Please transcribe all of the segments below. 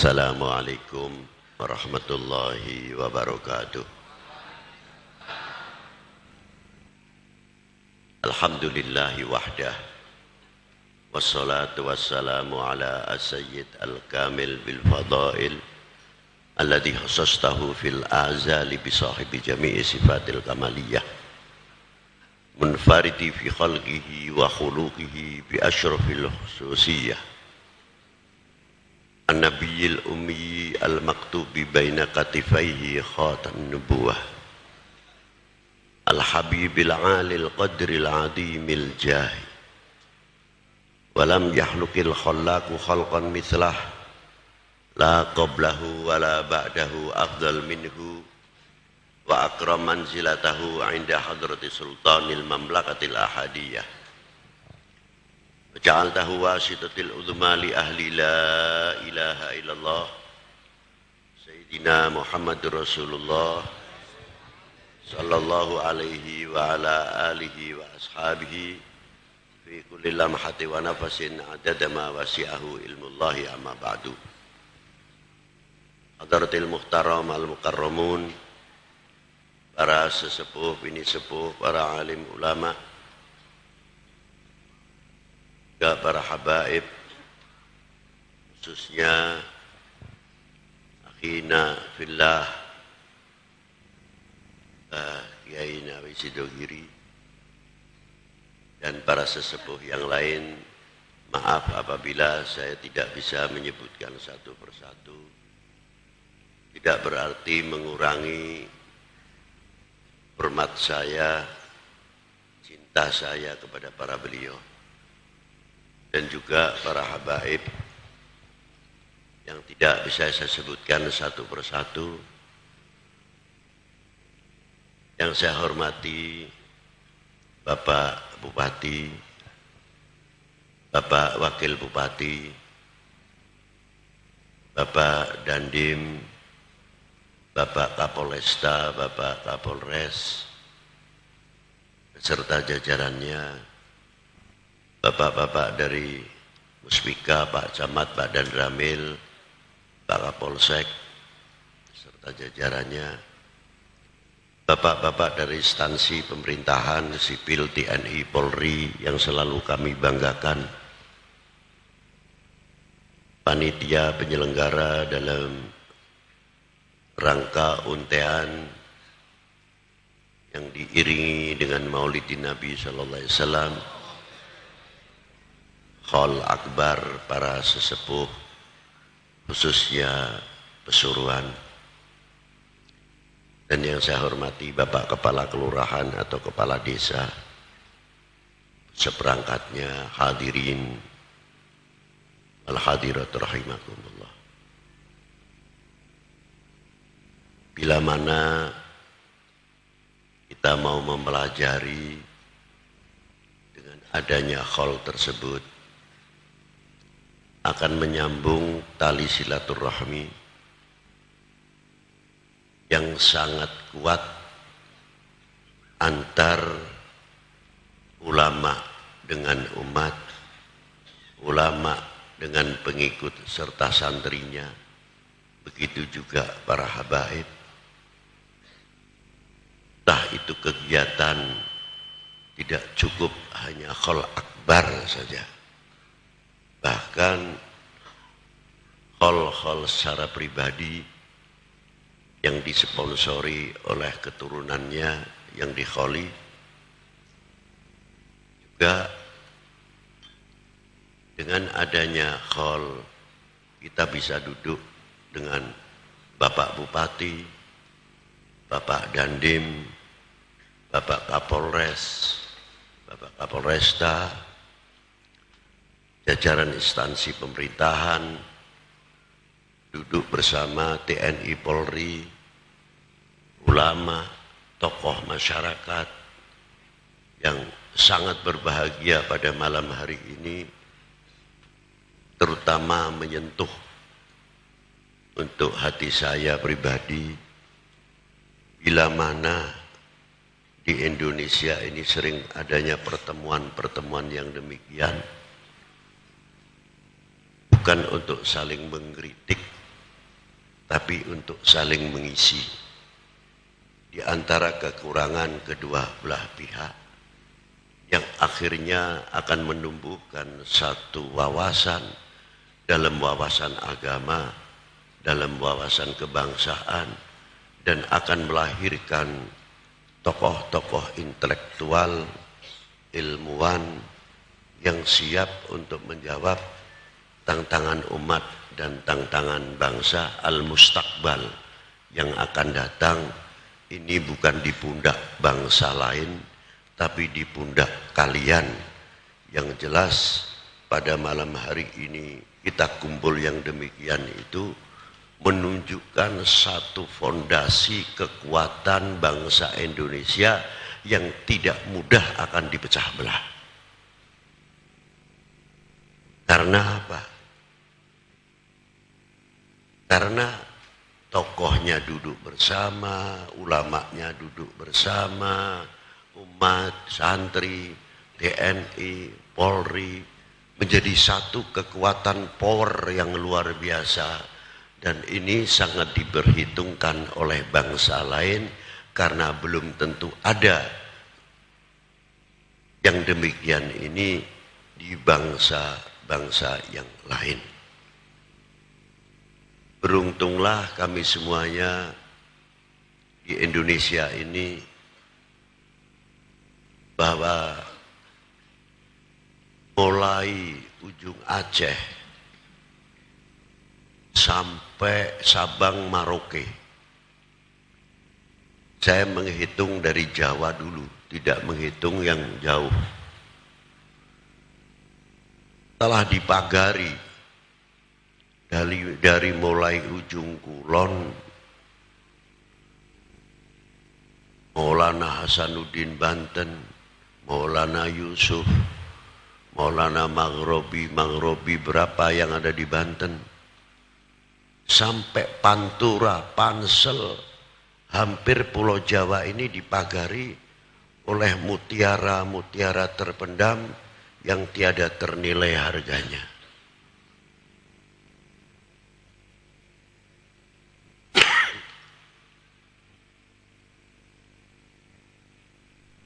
Assalamualaikum warahmatullahi wabarakatuh. Alhamdulillahi wahdah. Wassalatu wassalamu ala asayyid al-kamil bil fadail. Alladhi khasastahu fil azali bisahibi jami'i sifatil kamaliyah. Munfaridi fi khalqihi wa khuluqihi bi ashrafil khususiyah. النبي الأمي المكتوب بين كتفيه خاتم النبوة الحبيب العالي القدر العظيم الجاه ولم يخلق الخلاق خلقا مثله لا قبله ولا بعده أفضل منه وأكرم منزلته عند حضرة سلطان المملكة الأحدية وجعلته واسطة العظمى لأهل لا إله إلا الله. سيدنا محمد رسول الله صلى الله عليه وعلى آله وأصحابه في كل لمحة ونفس عدد ما وسعه علم الله أما بعد. حضرة المحترم المكرمون para sesepuh, bini sepuh, para alim ulama, juga para habaib khususnya akhina fillah uh, Kiai Nawi Sidogiri dan para sesepuh yang lain. Maaf apabila saya tidak bisa menyebutkan satu persatu. Tidak berarti mengurangi hormat saya cinta saya kepada para beliau dan juga para habaib yang tidak bisa saya sebutkan satu persatu. Yang saya hormati Bapak Bupati Bapak Wakil Bupati Bapak Dandim Bapak Kapolesta Bapak Kapolres beserta jajarannya Bapak-bapak dari Muspika, Pak Camat, Pak Dan Ramil, Pak Kapolsek, serta jajarannya, Bapak-bapak dari instansi pemerintahan, sipil, TNI, Polri yang selalu kami banggakan, panitia penyelenggara dalam rangka untean yang diiringi dengan maulidin Nabi Sallallahu Alaihi Wasallam, Khol Akbar para sesepuh khususnya pesuruhan. Dan yang saya hormati Bapak Kepala Kelurahan atau Kepala Desa seperangkatnya hadirin al-hadirat rahimakumullah. Bila mana kita mau mempelajari dengan adanya khol tersebut akan menyambung tali silaturahmi yang sangat kuat antar ulama dengan umat, ulama dengan pengikut serta santrinya, begitu juga para habaib. Tah itu kegiatan tidak cukup hanya khol akbar saja Bahkan hal-hal secara pribadi yang disponsori oleh keturunannya yang dikholi juga dengan adanya hal kita bisa duduk dengan Bapak Bupati, Bapak Dandim, Bapak Kapolres, Bapak Kapolresta, jajaran instansi pemerintahan duduk bersama TNI Polri, ulama, tokoh masyarakat yang sangat berbahagia pada malam hari ini terutama menyentuh untuk hati saya pribadi bila mana di Indonesia ini sering adanya pertemuan-pertemuan yang demikian bukan untuk saling mengkritik tapi untuk saling mengisi. Di antara kekurangan kedua belah pihak yang akhirnya akan menumbuhkan satu wawasan dalam wawasan agama, dalam wawasan kebangsaan, dan akan melahirkan tokoh-tokoh intelektual, ilmuwan yang siap untuk menjawab tantangan umat dan tantangan bangsa al-mustaqbal yang akan datang ini bukan di pundak bangsa lain tapi di pundak kalian yang jelas pada malam hari ini kita kumpul yang demikian itu menunjukkan satu fondasi kekuatan bangsa Indonesia yang tidak mudah akan dipecah belah. Karena apa? Karena tokohnya duduk bersama, ulamanya duduk bersama, umat, santri, TNI, Polri menjadi satu kekuatan power yang luar biasa dan ini sangat diperhitungkan oleh bangsa lain karena belum tentu ada yang demikian ini di bangsa-bangsa yang lain. Beruntunglah kami semuanya di Indonesia ini bahwa mulai ujung Aceh sampai Sabang Maroke. Saya menghitung dari Jawa dulu, tidak menghitung yang jauh. Telah dipagari dari dari mulai ujung kulon Maulana Hasanuddin Banten, Maulana Yusuf, Maulana Maghrobi, Maghrobi berapa yang ada di Banten, sampai Pantura, Pansel, hampir Pulau Jawa ini dipagari oleh mutiara-mutiara terpendam yang tiada ternilai harganya.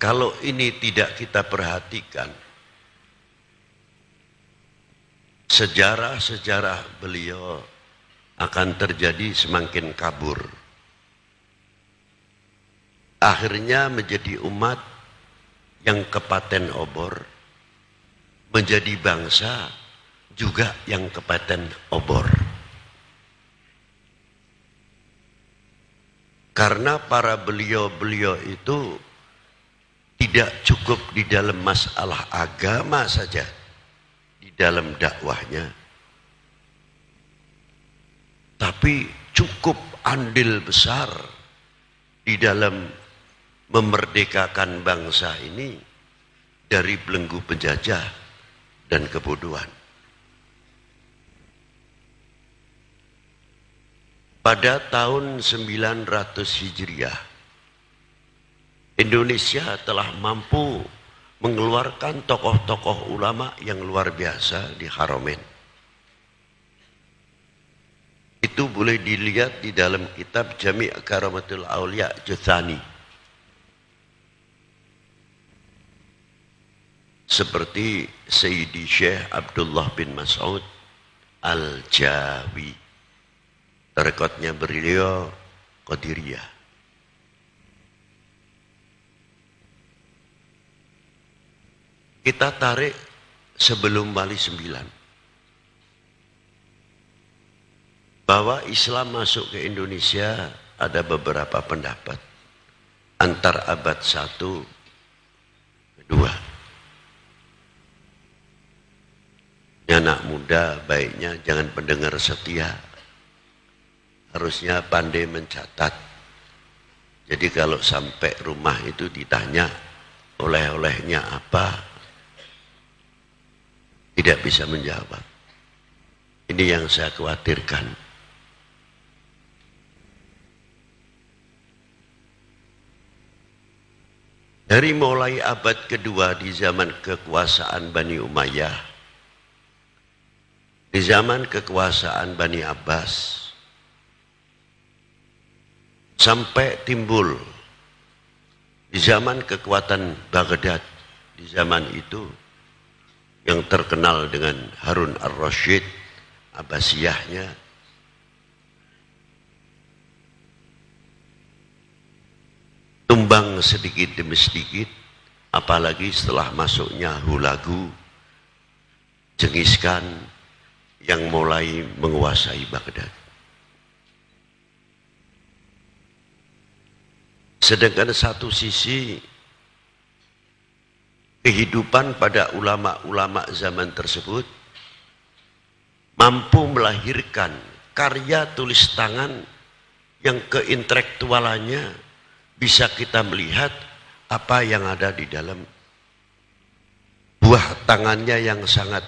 Kalau ini tidak kita perhatikan, sejarah-sejarah beliau akan terjadi semakin kabur. Akhirnya menjadi umat yang kepaten obor, menjadi bangsa juga yang kepaten obor. Karena para beliau-beliau itu tidak cukup di dalam masalah agama saja, di dalam dakwahnya, tapi cukup andil besar di dalam memerdekakan bangsa ini dari belenggu penjajah dan kebodohan. Pada tahun 900 Hijriah, Indonesia telah mampu mengeluarkan tokoh-tokoh ulama yang luar biasa di Haromen itu boleh dilihat di dalam kitab Jami' Karamatul Aulia Juthani. Seperti Sayyidi Syekh Abdullah bin Mas'ud Al-Jawi. Rekodnya beliau Qadiriyah. Kita tarik sebelum Wali Sembilan. bahwa Islam masuk ke Indonesia ada beberapa pendapat. Antar abad satu kedua. Anak muda baiknya jangan pendengar setia. Harusnya pandai mencatat. Jadi kalau sampai rumah itu ditanya oleh-olehnya apa tidak bisa menjawab. Ini yang saya khawatirkan. Dari mulai abad kedua di zaman kekuasaan Bani Umayyah, di zaman kekuasaan Bani Abbas, sampai timbul di zaman kekuatan Baghdad di zaman itu yang terkenal dengan Harun ar-Rasyid Abbasiyahnya. Tumbang sedikit demi sedikit apalagi setelah masuknya Hulagu Jengiskan yang mulai menguasai Baghdad. Sedangkan satu sisi kehidupan pada ulama-ulama zaman tersebut mampu melahirkan karya tulis tangan yang keintelektualannya bisa kita melihat apa yang ada di dalam buah tangannya yang sangat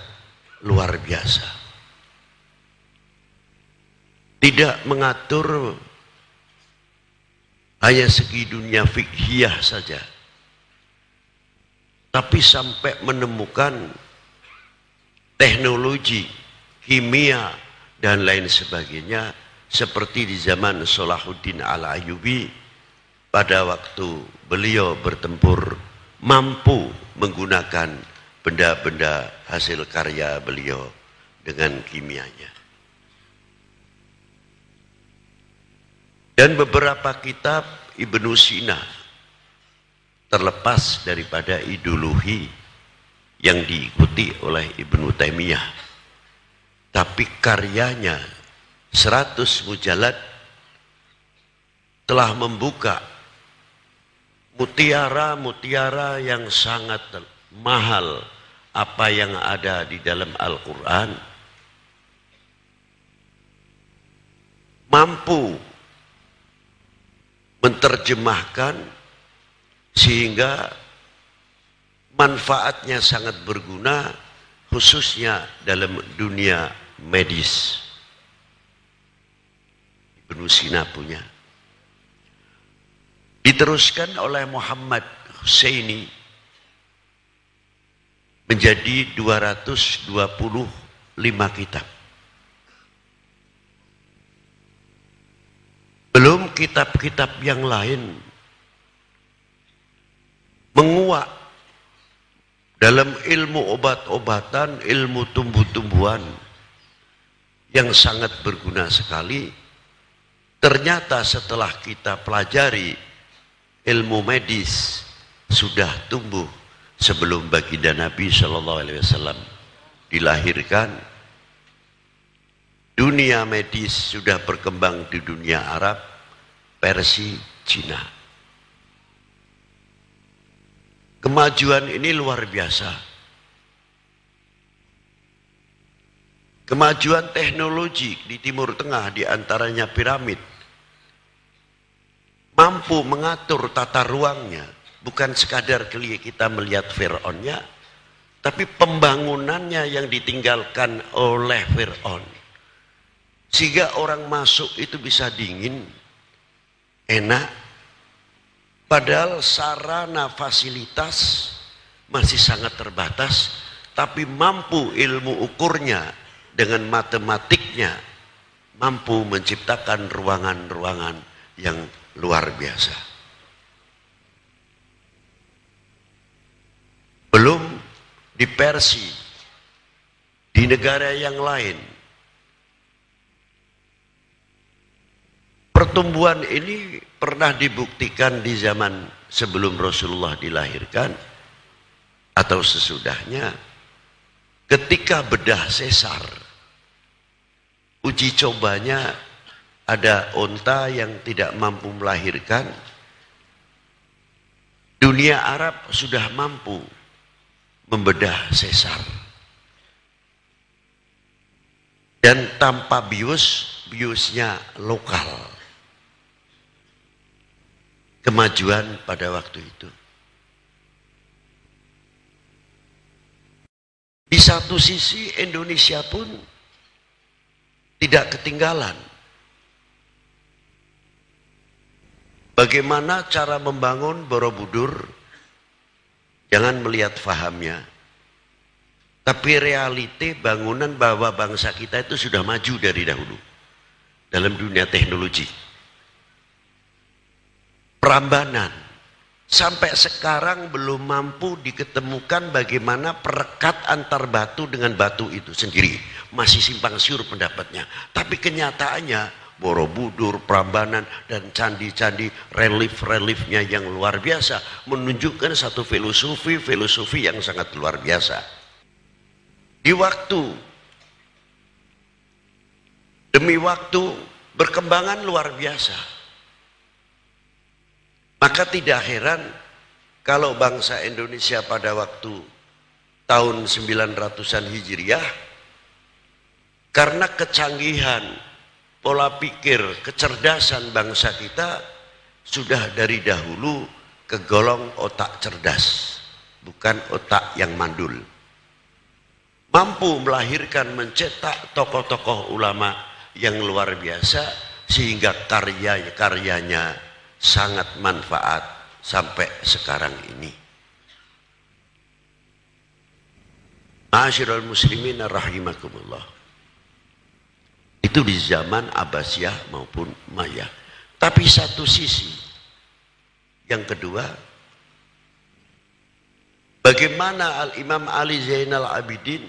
luar biasa. Tidak mengatur hanya segi dunia fikhiyah saja. Tapi sampai menemukan teknologi, kimia, dan lain sebagainya seperti di zaman Salahuddin al-Ayubi pada waktu beliau bertempur mampu menggunakan benda-benda hasil karya beliau dengan kimianya. Dan beberapa kitab Ibnu Sina terlepas daripada ideologi yang diikuti oleh Ibnu Taimiyah. Tapi karyanya 100 mujalad telah membuka mutiara-mutiara yang sangat mahal apa yang ada di dalam Al-Quran mampu menerjemahkan sehingga manfaatnya sangat berguna khususnya dalam dunia medis. Ibnu Sina punya. Diteruskan oleh Muhammad Husaini menjadi 225 kitab. Belum kitab-kitab yang lain menguak dalam ilmu obat-obatan, ilmu tumbuh-tumbuhan yang sangat berguna sekali. Ternyata setelah kita pelajari ilmu medis sudah tumbuh sebelum baginda Nabi Shallallahu Alaihi Wasallam dilahirkan Dunia medis sudah berkembang di dunia Arab, Persia, Cina. Kemajuan ini luar biasa. Kemajuan teknologi di Timur Tengah di antaranya piramid mampu mengatur tata ruangnya bukan sekadar kita melihat Fir'aunnya tapi pembangunannya yang ditinggalkan oleh Fir'aun sehingga orang masuk itu bisa dingin, enak. Padahal sarana fasilitas masih sangat terbatas, tapi mampu ilmu ukurnya dengan matematiknya mampu menciptakan ruangan-ruangan yang luar biasa. Belum di Persia, di negara yang lain, Pertumbuhan ini pernah dibuktikan di zaman sebelum Rasulullah dilahirkan? Atau sesudahnya? Ketika bedah sesar uji cobanya ada onta yang tidak mampu melahirkan? Dunia Arab sudah mampu membedah sesar. Dan tanpa bius biusnya lokal kemajuan pada waktu itu. Di satu sisi Indonesia pun tidak ketinggalan. Bagaimana cara membangun Borobudur? Jangan melihat fahamnya. Tapi realiti bangunan bahwa bangsa kita itu sudah maju dari dahulu. Dalam dunia teknologi. Prambanan. Sampai sekarang belum mampu diketemukan bagaimana perekat antar batu dengan batu itu sendiri. Masih simpang siur pendapatnya. Tapi kenyataannya Borobudur, Prambanan, dan candi-candi relief-reliefnya yang luar biasa. Menunjukkan satu filosofi-filosofi yang sangat luar biasa. Di waktu, demi waktu, berkembangan luar biasa maka tidak heran kalau bangsa Indonesia pada waktu tahun 900-an Hijriah karena kecanggihan pola pikir, kecerdasan bangsa kita sudah dari dahulu kegolong otak cerdas, bukan otak yang mandul. Mampu melahirkan, mencetak tokoh-tokoh ulama yang luar biasa sehingga karya-karyanya sangat manfaat sampai sekarang ini. Ma'asyiral muslimin rahimakumullah. Itu di zaman Abbasiyah maupun Maya. Tapi satu sisi yang kedua bagaimana Al-Imam Ali Zainal Abidin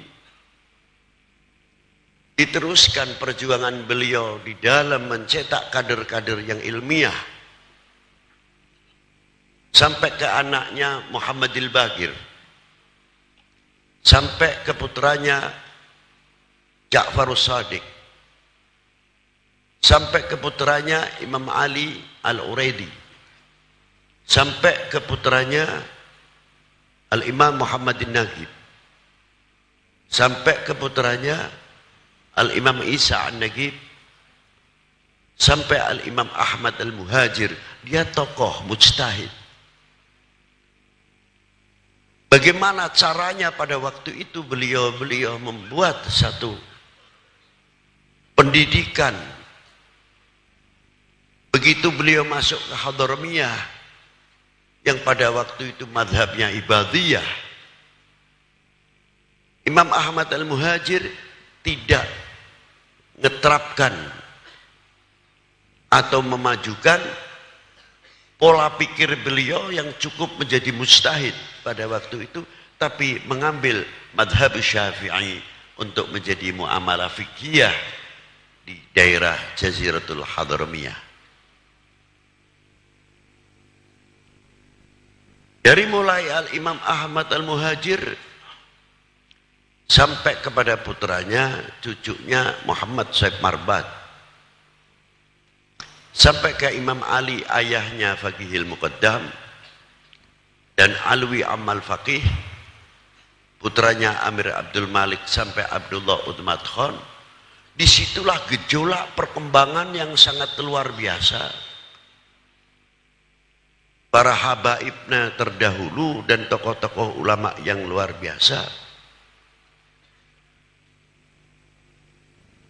diteruskan perjuangan beliau di dalam mencetak kader-kader yang ilmiah sampai ke anaknya Muhammadil Bagir sampai ke putranya Ja'farus Sadiq. Sampai ke putranya Imam Ali Al-Uraidi. Sampai ke putranya Al-Imam Muhammadin Nagib sampai ke putranya Al-Imam Isa An-Nagib sampai Al-Imam Ahmad Al-Muhajir. Dia tokoh mujtahid Bagaimana caranya pada waktu itu beliau-beliau membuat satu pendidikan. Begitu beliau masuk ke Hadramiyah yang pada waktu itu madhabnya ibadiyah. Imam Ahmad Al-Muhajir tidak ngeterapkan atau memajukan pola pikir beliau yang cukup menjadi mustahid pada waktu itu tapi mengambil madhab syafi'i untuk menjadi muamalah fikih di daerah Jaziratul Hadramiyah. Dari mulai Al-Imam Ahmad Al-Muhajir sampai kepada putranya, cucunya Muhammad Syekh Marbat. Sampai ke Imam Ali ayahnya Faqihil Muqaddam. Dan Alwi Amal Faqih putranya Amir Abdul Malik sampai Abdullah Utmat Khan. Di situlah gejolak perkembangan yang sangat luar biasa. Para habaibnya terdahulu dan tokoh-tokoh ulama yang luar biasa.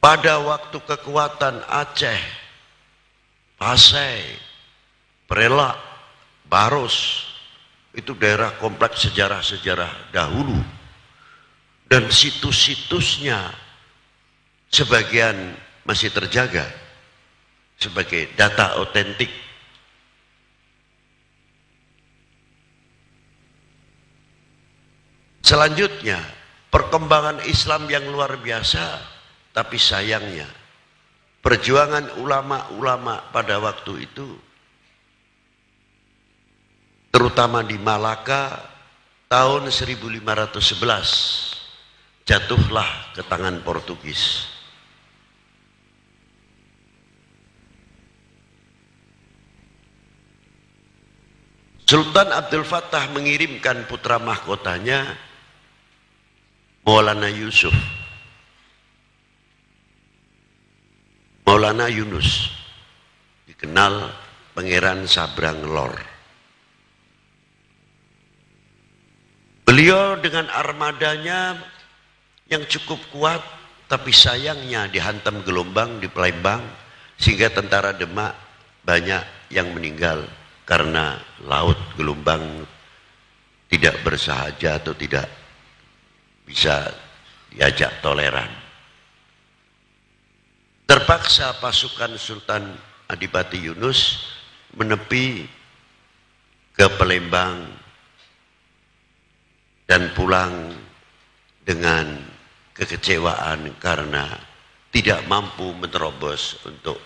Pada waktu kekuatan Aceh Pasai Prelak Baros itu daerah kompleks sejarah-sejarah dahulu. Dan situs-situsnya sebagian masih terjaga sebagai data otentik. Selanjutnya perkembangan Islam yang luar biasa tapi sayangnya perjuangan ulama-ulama pada waktu itu terutama di Malaka tahun 1511 jatuhlah ke tangan Portugis. Sultan Abdul Fattah mengirimkan putra mahkotanya Maulana Yusuf. Maulana Yunus dikenal Pangeran Sabrang Lor. Beliau dengan armadanya yang cukup kuat, tapi sayangnya dihantam gelombang di Palembang, sehingga tentara Demak banyak yang meninggal karena laut gelombang tidak bersahaja atau tidak bisa diajak toleran. Terpaksa pasukan Sultan Adipati Yunus menepi ke Palembang dan pulang dengan kekecewaan karena tidak mampu menerobos untuk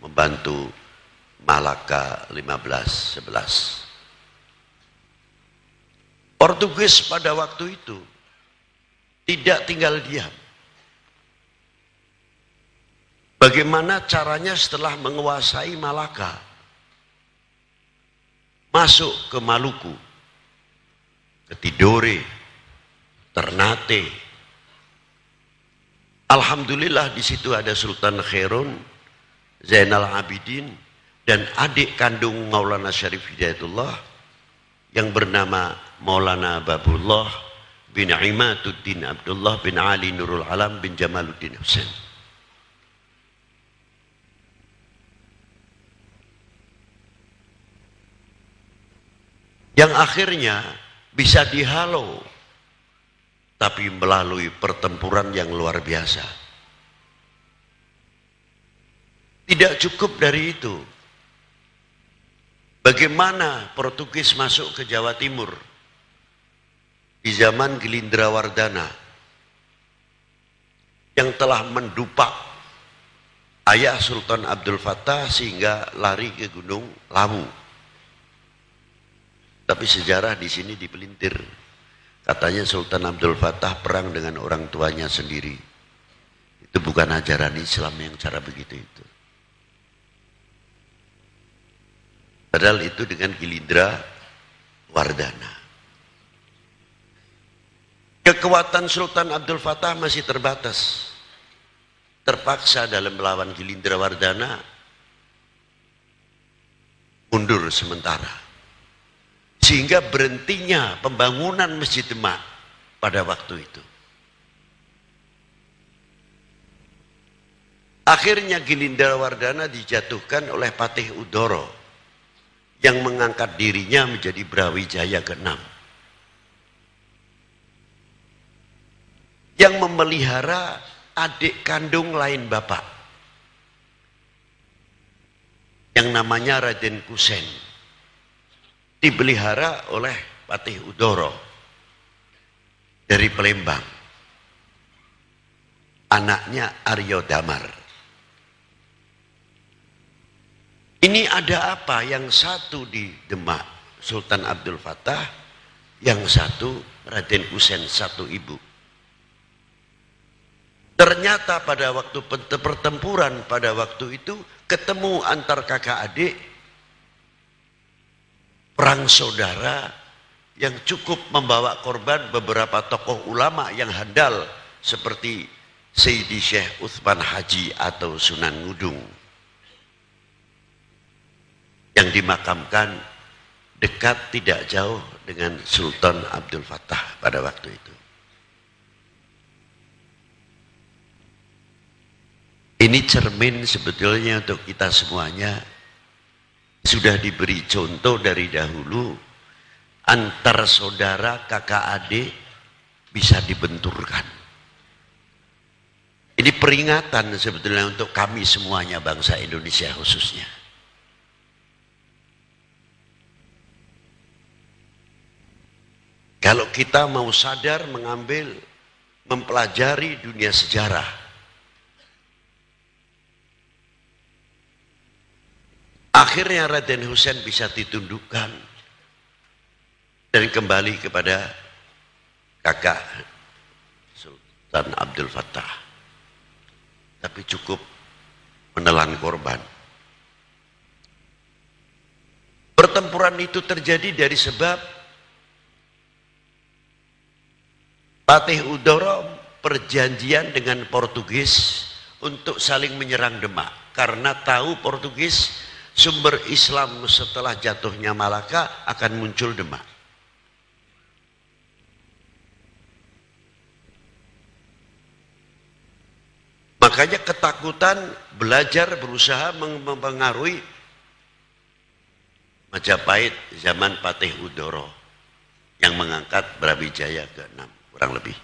membantu Malaka 15-11. Portugis pada waktu itu tidak tinggal diam. Bagaimana caranya setelah menguasai Malaka? Masuk ke Maluku, ke Tidore, Ternate. Alhamdulillah di situ ada Sultan Khairun, Zainal Abidin, dan adik kandung Maulana Syarif Hidayatullah yang bernama Maulana Babullah bin Imaduddin Abdullah bin Ali Nurul Alam bin Jamaluddin Hussein. Yang akhirnya bisa dihalau tapi melalui pertempuran yang luar biasa. Tidak cukup dari itu. Bagaimana Portugis masuk ke Jawa Timur di zaman Gelindra Wardana yang telah mendupak ayah Sultan Abdul Fattah sehingga lari ke Gunung Lawu. Tapi sejarah di sini dipelintir. Katanya Sultan Abdul Fattah perang dengan orang tuanya sendiri. Itu bukan ajaran Islam yang cara begitu itu. Padahal itu dengan Gilindra Wardana. Kekuatan Sultan Abdul Fattah masih terbatas. Terpaksa dalam melawan Gilindra Wardana mundur sementara. Sehingga berhentinya pembangunan Masjid Demak pada waktu itu. Akhirnya Gilindra Wardana dijatuhkan oleh Patih Udoro yang mengangkat dirinya menjadi Brawijaya ke-6. Yang memelihara adik kandung lain bapak. Yang namanya Raden Kusen. Dipelihara oleh Patih Udoro dari Palembang. Anaknya Aryo Damar. Ini ada apa? Yang satu di Demak, Sultan Abdul Fattah, yang satu Raden Husain, satu ibu. Ternyata pada waktu pertempuran pada waktu itu ketemu antar kakak adik perang saudara yang cukup membawa korban beberapa tokoh ulama yang handal seperti Sayyidi Syekh Uthman Haji atau Sunan Ngudung yang dimakamkan dekat tidak jauh dengan Sultan Abdul Fattah pada waktu itu. Ini cermin sebetulnya untuk kita semuanya sudah diberi contoh dari dahulu antar saudara kakak adik bisa dibenturkan. Ini peringatan sebetulnya untuk kami semuanya bangsa Indonesia khususnya. Kalau kita mau sadar mengambil, mempelajari dunia sejarah. Akhirnya Raden Husain bisa ditundukkan dan kembali kepada kakak Sultan Abdul Fattah. Tapi cukup menelan korban. Pertempuran itu terjadi dari sebab Patih Udoro perjanjian dengan Portugis untuk saling menyerang Demak karena tahu Portugis sumber Islam setelah jatuhnya Malaka akan muncul Demak. Makanya ketakutan belajar berusaha mempengaruhi Majapahit zaman Patih Udoro yang mengangkat Brawijaya ke-6 kurang lebih.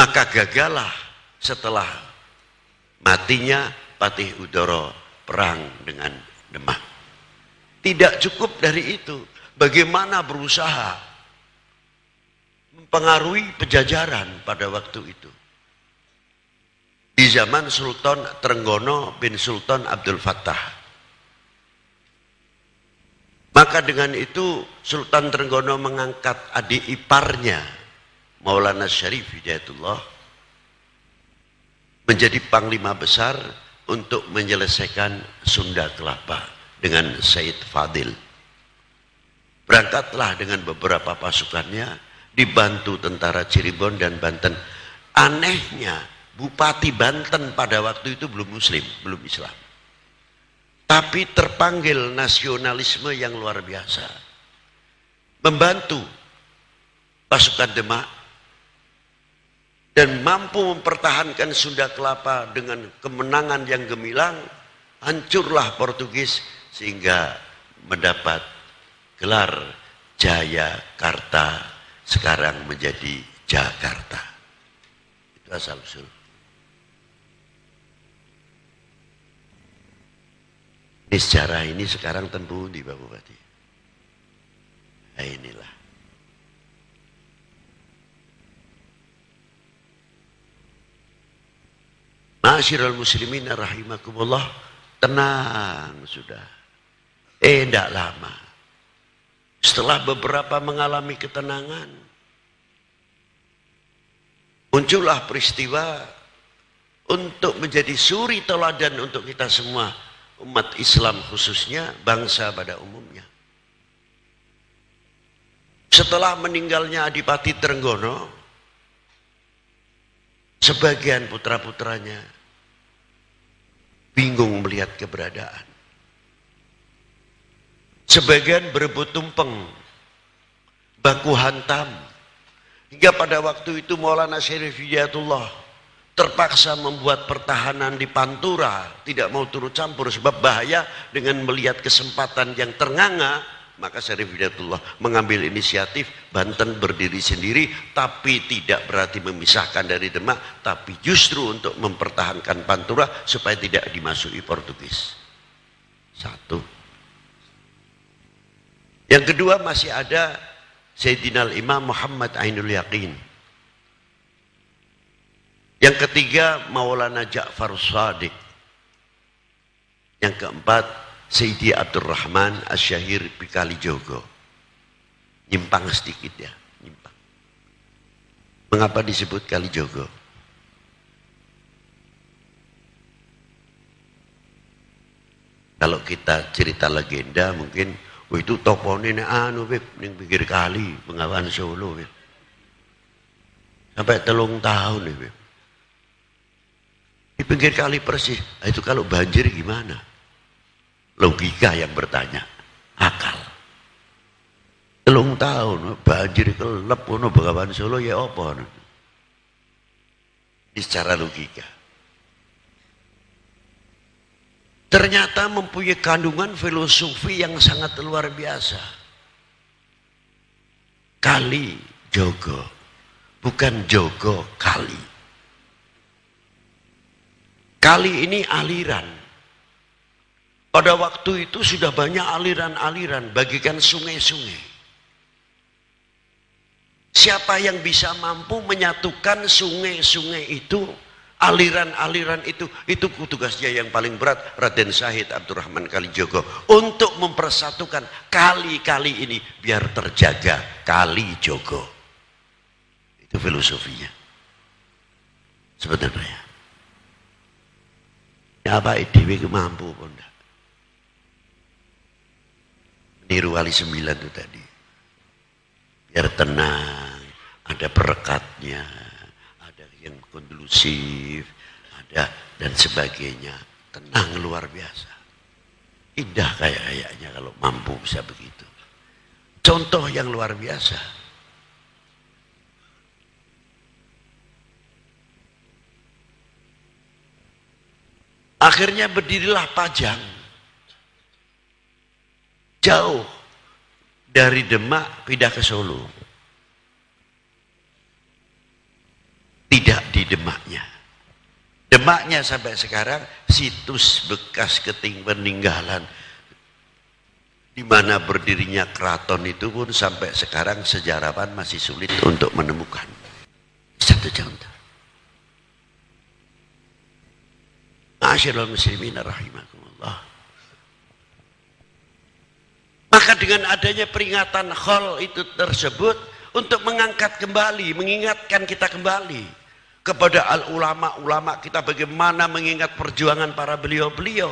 Maka gagalah setelah matinya Patih Udoro perang dengan Demak. Tidak cukup dari itu. Bagaimana berusaha mempengaruhi pejajaran pada waktu itu. Di zaman Sultan Trenggono bin Sultan Abdul Fattah. Maka dengan itu Sultan Trenggono mengangkat adik iparnya Maulana Syarif Hidayatullah menjadi panglima besar untuk menyelesaikan Sunda Kelapa dengan Said Fadil. Berangkatlah dengan beberapa pasukannya dibantu tentara Cirebon dan Banten. Anehnya Bupati Banten pada waktu itu belum muslim, belum Islam. Tapi terpanggil nasionalisme yang luar biasa. Membantu pasukan Demak dan mampu mempertahankan Sunda Kelapa dengan kemenangan yang gemilang, hancurlah Portugis sehingga mendapat gelar Jayakarta sekarang menjadi Jakarta. Itu asal usul. Ini sejarah ini sekarang tentu di Pak Bupati. Nah inilah. Masyiral muslimin rahimakumullah. Tenang sudah. Eh tidak lama. Setelah beberapa mengalami ketenangan. Muncullah peristiwa untuk menjadi suri teladan untuk kita semua. Umat Islam khususnya, bangsa pada umumnya. Setelah meninggalnya Adipati Trenggono, sebagian putra-putranya bingung melihat keberadaan. Sebagian berebut tumpeng, baku hantam. Hingga pada waktu itu Maulana Syarif Hidayatullah terpaksa membuat pertahanan di Pantura, tidak mau turut campur sebab bahaya dengan melihat kesempatan yang ternganga maka Syarif Hidayatullah mengambil inisiatif Banten berdiri sendiri tapi tidak berarti memisahkan dari Demak tapi justru untuk mempertahankan Pantura supaya tidak dimasuki Portugis. Satu. Yang kedua masih ada Sayyidina Imam Muhammad Ainul Yaqin. Yang ketiga Maulana Ja'far Sadiq. Yang keempat Sayyidi Abdurrahman Asyahir Pikali Jogo. Nyimpang sedikit ya, nyimpang. Mengapa disebut Kali Jogo? Kalau kita cerita legenda mungkin oh itu topo ini anu beb ning pikir kali pengawan Solo beb. Sampai telung tahun nih. Di pinggir kali persis. Nah, itu kalau banjir gimana? Logika yang bertanya akal? Telung tahun banjir kelep ono Begawan Solo ya apa ini secara logika. Ternyata mempunyai kandungan filosofi yang sangat luar biasa. Kali jogo bukan jogo kali. Kali ini aliran pada waktu itu sudah banyak aliran-aliran bagikan sungai-sungai. Siapa yang bisa mampu menyatukan sungai-sungai itu, aliran-aliran itu, itu tugasnya yang paling berat Raden Syahid Abdurrahman Kalijogo untuk mempersatukan kali-kali ini biar terjaga Kalijogo. Itu filosofinya. Sebenarnya. Apa IDW mampu pun. Niru wali sembilan itu tadi. Biar tenang, ada perekatnya, ada yang kondusif, ada dan sebagainya. Tenang luar biasa. Indah kayak kayaknya kalau mampu bisa begitu. Contoh yang luar biasa. Akhirnya berdirilah pajang jauh dari Demak pindah ke Solo. Tidak di Demaknya. Demaknya sampai sekarang situs bekas keting peninggalan di mana berdirinya keraton itu pun sampai sekarang sejarawan masih sulit untuk menemukan. Satu contoh. Masyaallah muslimin rahimakumullah. Maka dengan adanya peringatan khol itu tersebut untuk mengangkat kembali, mengingatkan kita kembali kepada al ulama-ulama kita bagaimana mengingat perjuangan para beliau-beliau.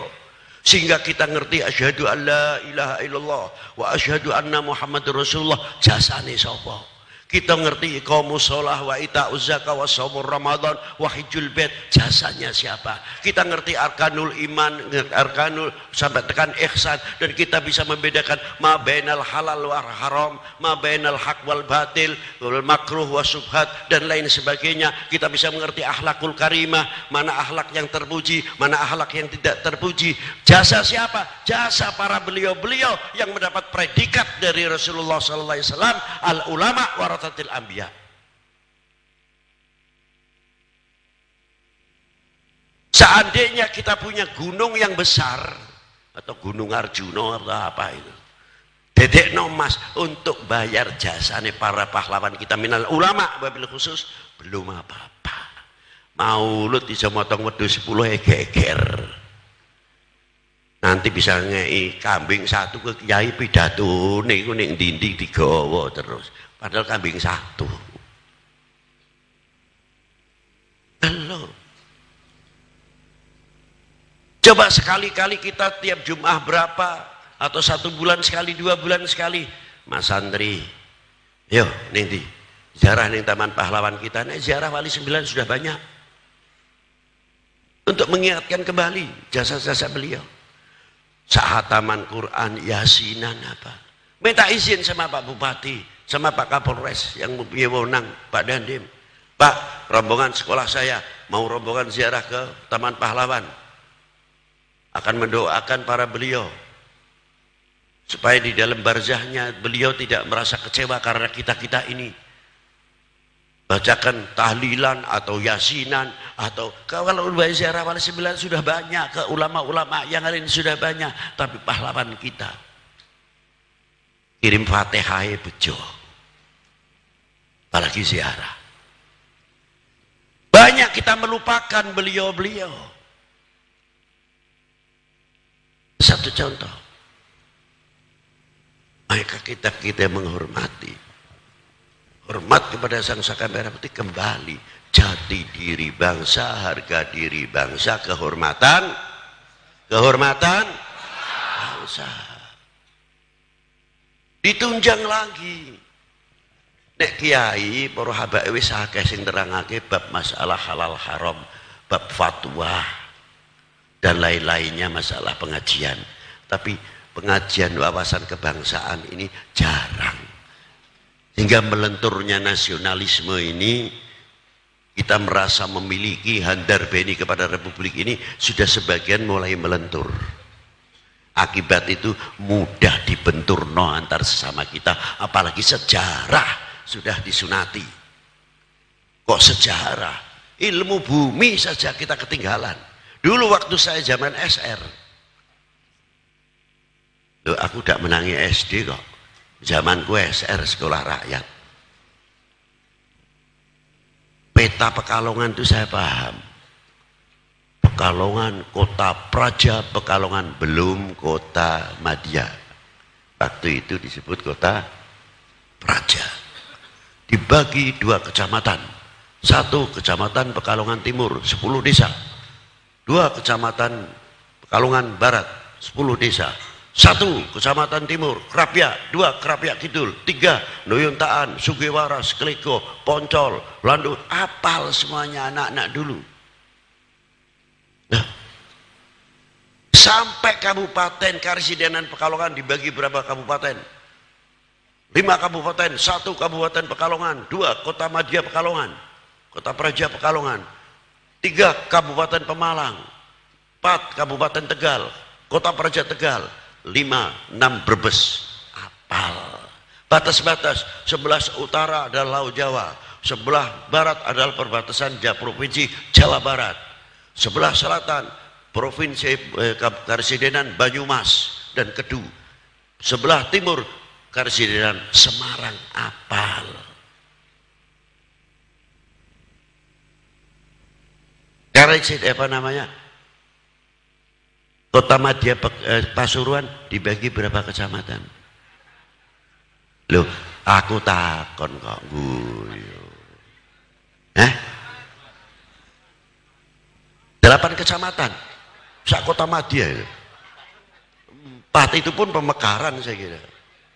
Sehingga kita ngerti asyhadu alla ilaha illallah wa asyhadu anna muhammadur rasulullah. Jasane sapa kita ngerti kaum sholah wa ita uzaka wa ramadan wa hijul bait. Jasanya siapa? Kita ngerti arkanul iman arkanul sampai tekan ihsan. Dan kita bisa membedakan ma bainal halal wa haram ma bainal haq wal batil wal makruh wa subhat dan lain sebagainya. Kita bisa mengerti akhlakul karimah mana akhlak yang terpuji mana akhlak yang tidak terpuji. Jasa siapa? Jasa para beliau-beliau yang mendapat predikat dari Rasulullah sallallahu alaihi wasallam al ulama wa warasatil anbiya. Seandainya kita punya gunung yang besar atau gunung Arjuna atau apa itu. Dedek nomas untuk bayar jasane para pahlawan kita minal ulama wabil khusus belum apa-apa. Maulud bisa motong wedus 10 eger Nanti bisa ngei kambing satu ke kiai pidato nih ning dinding digawa terus. Padahal kambing satu. Belum. Coba sekali-kali kita tiap Jum'ah berapa atau satu bulan sekali, dua bulan sekali. Mas Santri, yuk nanti ziarah nih Taman Pahlawan kita, nih ziarah Wali Sembilan sudah banyak. Untuk mengingatkan kembali jasa-jasa beliau. Saat taman Quran, yasinan apa. Minta izin sama Pak Bupati sama Pak Kapolres yang mempunyai wewenang Pak Dandim. Pak rombongan sekolah saya mau rombongan ziarah ke Taman Pahlawan. Akan mendoakan para beliau. Supaya di dalam barzahnya beliau tidak merasa kecewa karena kita-kita ini. Bacakan tahlilan atau yasinan atau kalau bayi ziarah wali sembilan sudah banyak ke ulama-ulama yang lain sudah banyak tapi pahlawan kita. Kirim fatihah bejo apalagi ziarah. Banyak kita melupakan beliau-beliau. Satu contoh. Maka kita kita menghormati. Hormat kepada sang saka merah putih kembali. Jati diri bangsa harga diri bangsa kehormatan kehormatan bangsa. Ditunjang lagi nek kiai para habae wis akeh sing terangake bab masalah halal haram bab fatwa dan lain-lainnya masalah pengajian. Tapi pengajian wawasan kebangsaan ini jarang. Hingga melenturnya nasionalisme ini kita merasa memiliki handar beni kepada republik ini sudah sebagian mulai melentur. Akibat itu mudah dibentur no antar sesama kita. Apalagi sejarah sudah disunati. Kok sejarah? Ilmu bumi saja kita ketinggalan. Dulu waktu saya zaman SR. Loh, aku tidak menangi SD kok. Zaman gue SR sekolah rakyat. Peta Pekalongan itu saya paham Pekalongan, kota Praja Pekalongan, belum kota Madia. Waktu itu disebut kota Praja. Dibagi dua kecamatan. Satu kecamatan Pekalongan Timur, 10 desa. Dua kecamatan Pekalongan Barat, 10 desa. Satu kecamatan timur, Kerapia, dua Kerapia Kidul, tiga Nuyuntaan, Sugiwaras, Kliko, Poncol, Landu, apal semuanya anak-anak dulu. Nah, sampai kabupaten Karisidenan Pekalongan dibagi berapa kabupaten? Lima kabupaten, satu kabupaten Pekalongan, dua kota Madia Pekalongan, kota Praja Pekalongan, tiga kabupaten Pemalang, empat kabupaten Tegal, kota Praja Tegal, lima, enam Brebes, apal. Batas-batas, sebelah utara adalah Laut Jawa, sebelah barat adalah perbatasan Provinsi Jawa Barat sebelah selatan provinsi eh, Banyumas dan Kedu sebelah timur Karsidenan Semarang apal Karsidenan apa namanya Kota Madya eh, Pasuruan dibagi berapa kecamatan? Loh, aku takon kok guyu. Eh? Delapan kecamatan. Sak kota Madya itu. Empat itu pun pemekaran saya kira.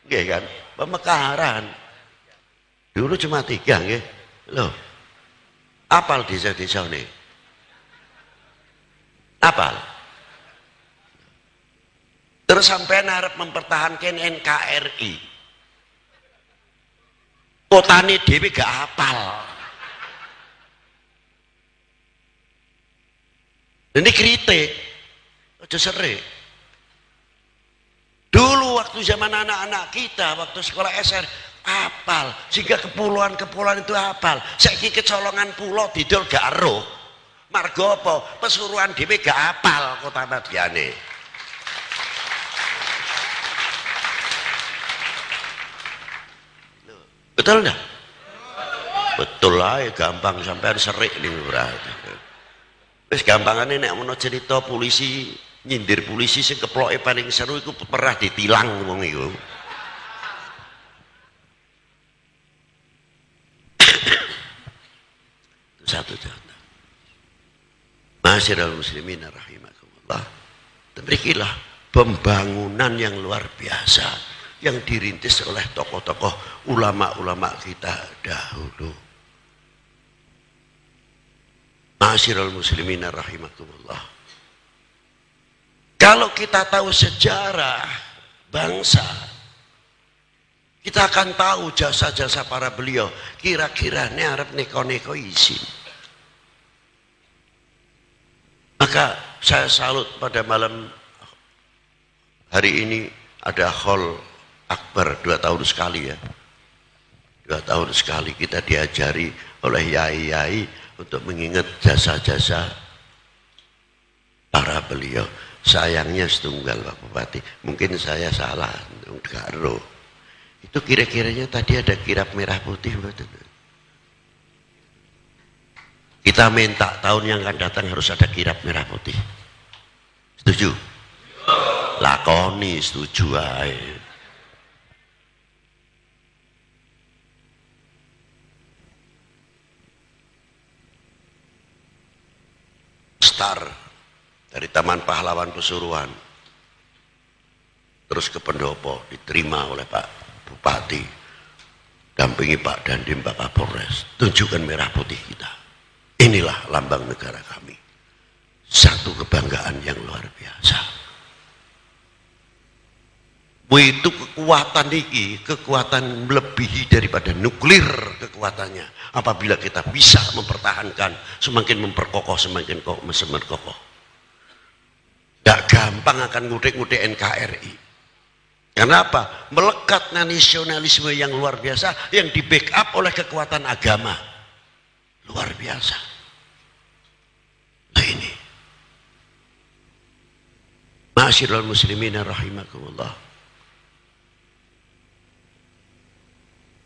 Iya kan? Pemekaran. Dulu cuma tiga, nggih. Loh. Apal desa-desa ini? Apal? Terus sampai harap mempertahankan NKRI. Kotane Dewi gak apal. Ini kritik. Aja serik. Dulu waktu zaman anak-anak kita, waktu sekolah SR, apal. Sehingga kepulauan-kepulauan itu apal. Saiki kecolongan pulau didol gak roh. Margo apa? Pesuruhan Dewi gak apal kota Madiane. Betul enggak? Betul lah, gampang sampai serik nih berarti. Terus gampangannya nek mau cerita polisi nyindir polisi sing keploke paling seru itu pernah ditilang wong iku. satu contoh. Masyiral muslimin rahimakumullah. Berikilah pembangunan yang luar biasa yang dirintis oleh tokoh-tokoh ulama-ulama kita dahulu. Masyirul muslimin rahimakumullah. Kalau kita tahu sejarah bangsa, kita akan tahu jasa-jasa para beliau. Kira-kira ini Arab neko-neko izin. Maka saya salut pada malam hari ini ada hall akbar dua tahun sekali ya dua tahun sekali kita diajari oleh yai-yai untuk mengingat jasa-jasa para beliau sayangnya setunggal Pak Bupati. Mungkin saya salah karo itu kira-kiranya tadi ada kirap merah putih betul. Kita minta tahun yang akan datang harus ada kirap merah putih. Setuju? Lakoni setuju aja star dari Taman Pahlawan Pesuruan terus ke Pendopo diterima oleh Pak Bupati. Dampingi Pak Dandim Pak Kapolres. Tunjukkan merah putih kita. Inilah lambang negara kami. Satu kebanggaan yang luar biasa. Itu kekuatan ini kekuatan melebihi daripada nuklir kekuatannya. Apabila kita bisa mempertahankan semakin memperkokoh semakin kok semakin kokoh gak gampang akan ngudik-ngudik NKRI kenapa? Melekat nasionalisme yang luar biasa yang di backup oleh kekuatan agama. Luar biasa. Nah ini. Masyirul muslimin rahimakumullah.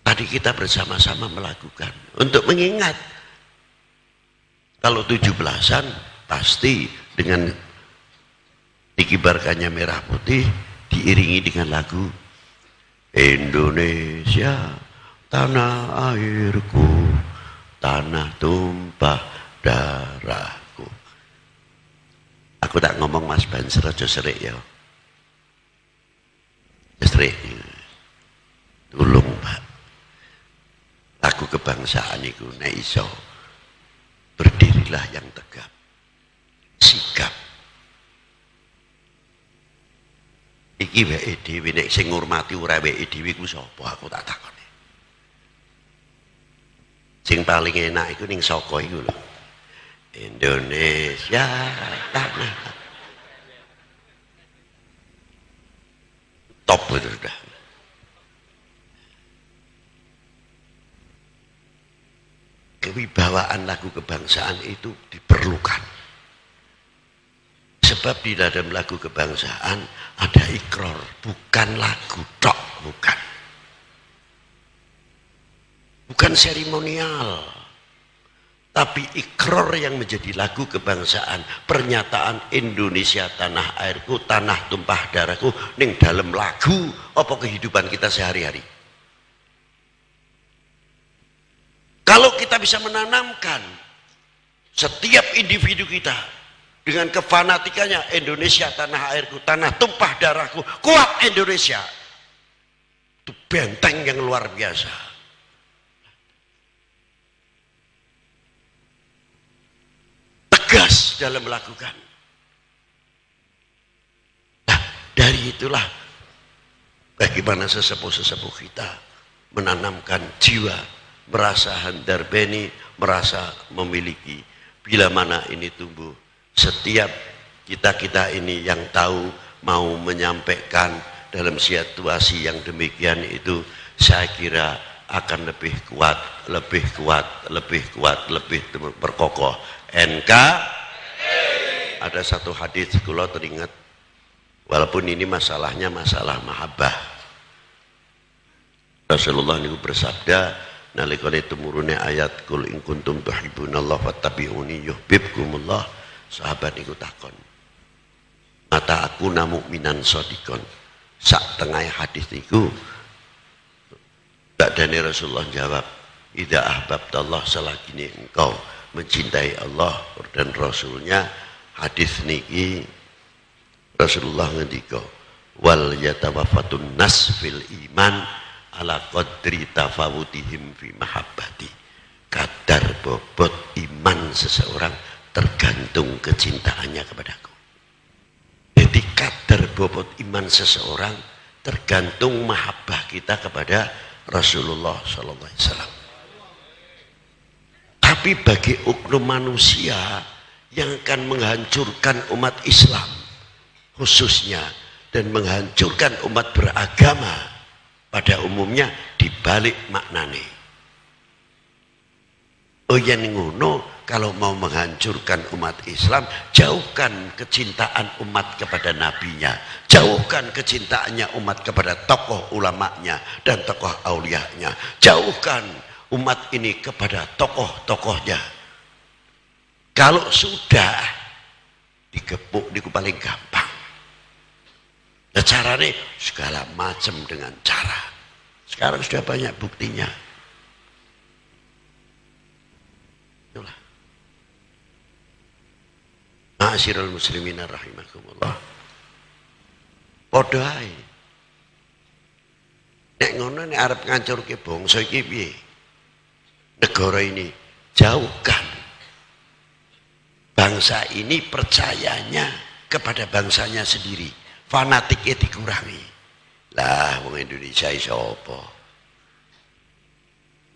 Tadi kita bersama-sama melakukan untuk mengingat. Kalau tujuh belasan pasti dengan dikibarkannya merah putih diiringi dengan lagu Indonesia tanah airku tanah tumpah darahku. Aku tak ngomong mas Banser aja serik ya. Serik. Tolong pak. Lagu kebangsaan itu iso berdirilah yang tegap. Sikap iki wae dhewe nek sing ngurmati ora wae dhewe ku sapa? Aku tak takoni. Sing paling enak iku ning saka iku lho. Indonesia tanah top betul dah. Kewibawaan lagu kebangsaan itu diperlukan. Sebab di dalam lagu kebangsaan ada ikror, bukan lagu tok, bukan. Bukan seremonial. Tapi ikror yang menjadi lagu kebangsaan, pernyataan Indonesia tanah airku, tanah tumpah darahku, ning dalam lagu apa kehidupan kita sehari-hari. Kalau kita bisa menanamkan setiap individu kita dengan kefanatikannya Indonesia tanah airku, tanah tumpah darahku, kuat Indonesia. Itu benteng yang luar biasa. tegas dalam melakukan. Nah, dari itulah bagaimana sesepuh-sesepuh kita menanamkan jiwa, merasa handar beni, merasa memiliki. Bila mana ini tumbuh, setiap kita-kita ini yang tahu mau menyampaikan dalam situasi yang demikian itu, saya kira akan lebih kuat, lebih kuat, lebih kuat, lebih berkokoh. NK ada satu hadis kalau teringat walaupun ini masalahnya masalah mahabbah. Rasulullah niku bersabda nalikane tumurune ayat kul in kuntum tuhibbunallah fattabi'uni yuhibbukumullah sahabat niku takon. Mata aku namu minan sodikon. Sak tengah hadis tak dani Rasulullah jawab Ida selagi engkau mencintai Allah dan Rasulnya hadis niki Rasulullah ngendika wal yatawafatun nas fil iman ala qadri tafawutihim fi mahabbati. Kadar bobot iman seseorang tergantung kecintaannya kepadaku jadi kadar bobot iman seseorang tergantung mahabbah kita kepada Rasulullah sallallahu tapi bagi oknum manusia yang akan menghancurkan umat Islam khususnya dan menghancurkan umat beragama pada umumnya dibalik maknane. Oh yang ngono kalau mau menghancurkan umat Islam jauhkan kecintaan umat kepada nabinya jauhkan kecintaannya umat kepada tokoh ulamanya dan tokoh aulianya jauhkan umat ini kepada tokoh-tokohnya. Kalau sudah digepuk di paling gampang. Nah caranya segala macam dengan cara. Sekarang sudah banyak buktinya. Ma'asyiral muslimin rahimakumullah. Padha ae. Nek ngono nek arep ngancurke bangsa iki piye? negara ini jauhkan bangsa ini percayanya kepada bangsanya sendiri. Fanatiknya dikurangi. Lah wong Indonesia iso apa?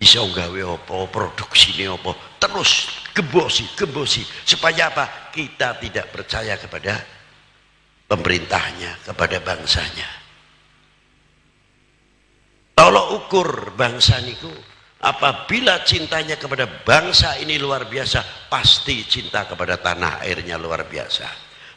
Iso gawe apa? Produksi ini apa? Terus gembosi gembosi supaya apa kita tidak percaya kepada pemerintahnya kepada bangsanya tolok ukur bangsa niku Apabila cintanya kepada bangsa ini luar biasa, pasti cinta kepada tanah airnya luar biasa.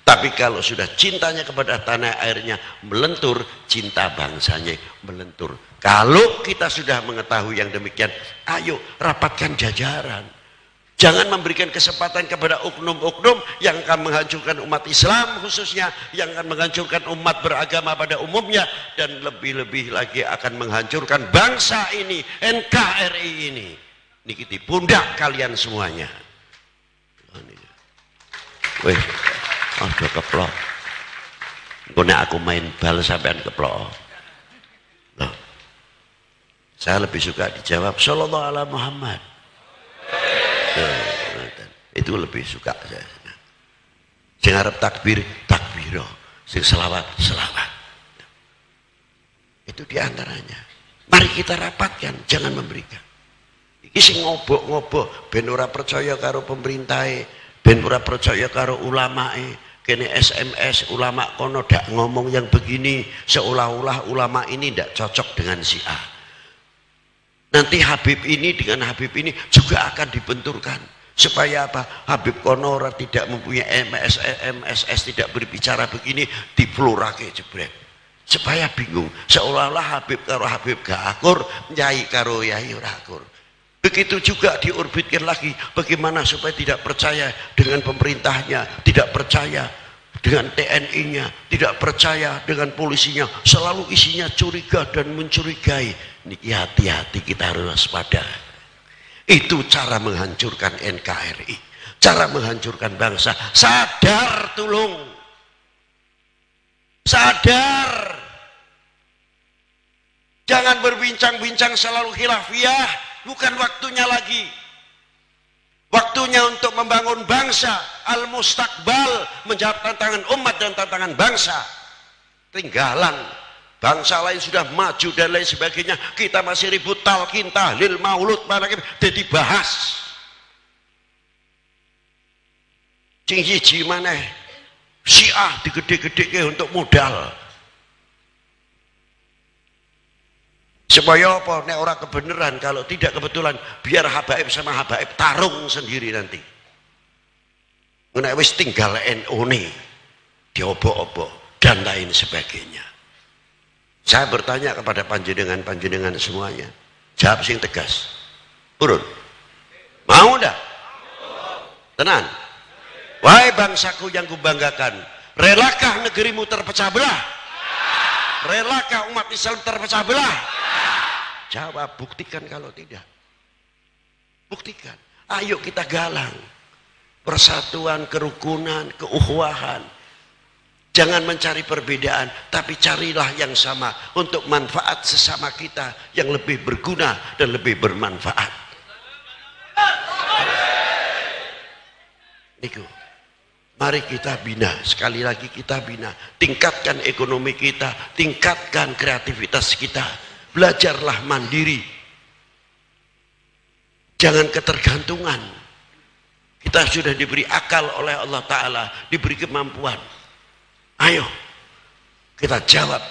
Tapi kalau sudah cintanya kepada tanah airnya melentur, cinta bangsanya melentur. Kalau kita sudah mengetahui yang demikian, ayo rapatkan jajaran. Jangan memberikan kesempatan kepada oknum-oknum yang akan menghancurkan umat Islam khususnya, yang akan menghancurkan umat beragama pada umumnya, dan lebih-lebih lagi akan menghancurkan bangsa ini, NKRI ini. Nikiti pundak kalian semuanya. Wih, ada keplok. Gue aku main bal sampean keplok. Saya lebih suka dijawab Sallallahu alaihi Muhammad itu lebih suka saya. Sing arep takbir takbiro sing selawat selawat. Itu di antaranya. Mari kita rapatkan jangan memberikan. Iki sing ngobok-ngobok ben ora percaya karo pemerintahe ben ora percaya karo ulamae. Kene SMS ulama kono dak ngomong yang begini seolah-olah ulama ini tidak cocok dengan si A. Nanti Habib ini dengan Habib ini juga akan dibenturkan. Supaya apa? Habib Konora tidak mempunyai MS, MSS, tidak berbicara begini, diflorake jebret. Supaya bingung. Seolah-olah Habib karo Habib gak akur, nyai karo yai ora akur. Begitu juga diorbitkan lagi bagaimana supaya tidak percaya dengan pemerintahnya, tidak percaya dengan TNI-nya, tidak percaya dengan polisinya, selalu isinya curiga dan mencurigai. Niki hati-hati kita harus waspada. Itu cara menghancurkan NKRI. Cara menghancurkan bangsa. Sadar tulung. Sadar. Jangan berbincang-bincang selalu khilafiyah. Bukan waktunya lagi. Waktunya untuk membangun bangsa. Al-Mustakbal. Menjawab tantangan umat dan tantangan bangsa. Tinggalan bangsa lain sudah maju dan lain sebagainya. Kita masih ribut. Talqin tahlil maulud mana jadi bahas. Cing hiji mana syiah digede-gede untuk modal. Supaya apa? Nek orang kebenaran kalau tidak kebetulan biar habaib sama habaib tarung sendiri nanti. Nek wis tinggal NU nih diobok-obok dan lain sebagainya saya bertanya kepada panjenengan-panjenengan semuanya. Jawab sing tegas. Urun. Mau ndak? Tenang. Wahai bangsaku yang kubanggakan, relakah negerimu terpecah belah? Relakah umat Islam terpecah belah? Jawab, buktikan kalau tidak. Buktikan. Ayo kita galang. Persatuan, kerukunan, keuhuahan, Jangan mencari perbedaan, tapi carilah yang sama untuk manfaat sesama kita yang lebih berguna dan lebih bermanfaat. Niku. Mari kita bina, sekali lagi kita bina, tingkatkan ekonomi kita, tingkatkan kreativitas kita, belajarlah mandiri. Jangan ketergantungan. Kita sudah diberi akal oleh Allah Ta'ala, diberi kemampuan. Ayo kita jawab,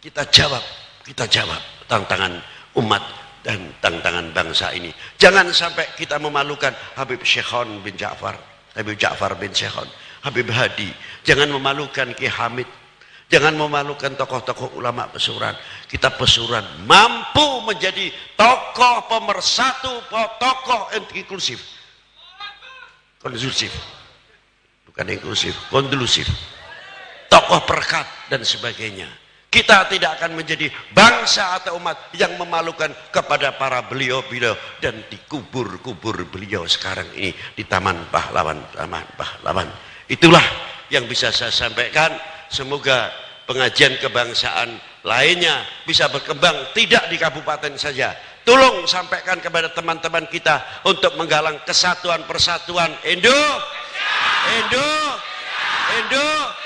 kita jawab, kita jawab tantangan umat dan tantangan bangsa ini. Jangan sampai kita memalukan Habib Syekhon bin Ja'far, Habib Ja'far bin Syekhon, Habib Hadi. Jangan memalukan Ki Hamid. Jangan memalukan tokoh-tokoh ulama pesuran. Kita pesuran mampu menjadi tokoh pemersatu, tokoh inklusif. Kondusif. Bukan inklusif, kondusif tokoh perkat dan sebagainya. Kita tidak akan menjadi bangsa atau umat yang memalukan kepada para beliau-beliau dan dikubur-kubur beliau sekarang ini di Taman Pahlawan, Taman Pahlawan. Itulah yang bisa saya sampaikan. Semoga pengajian kebangsaan lainnya bisa berkembang tidak di kabupaten saja. Tolong sampaikan kepada teman-teman kita untuk menggalang kesatuan persatuan Indo, Indo, Indo.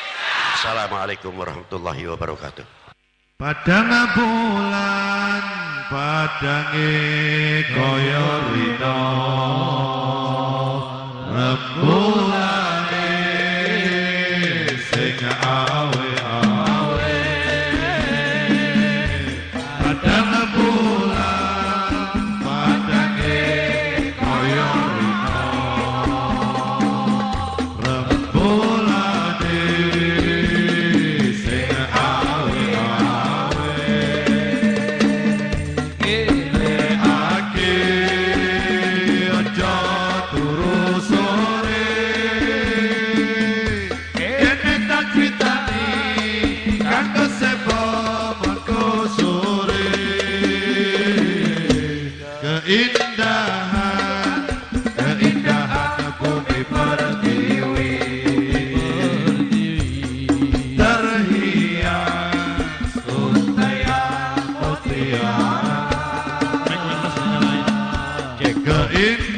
Assalamualaikum warahmatullahi wabarakatuh. Padang bulan padange kaya rina Rembulane Yeah.